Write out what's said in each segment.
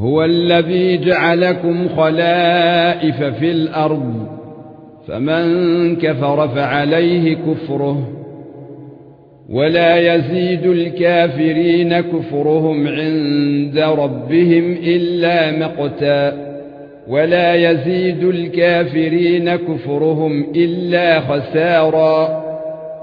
هو الذي جعلكم خلائف في الأرض فمن كفر فعليه كفره ولا يزيد الكافرين كفرهم عند ربهم إلا مقتا ولا يزيد الكافرين كفرهم إلا خسارا.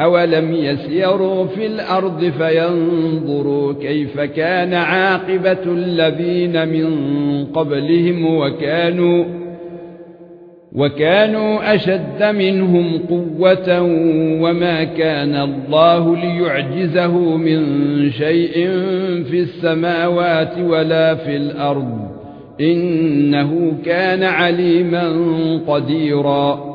اولم يسيروا في الأرض فينظروا كيف كان عاقبه الذين من قبلهم وكانوا وكانوا اشد منهم قوه وما كان الله ليعجزه من شيء في السماوات ولا في الأرض انه كان عليما قديرا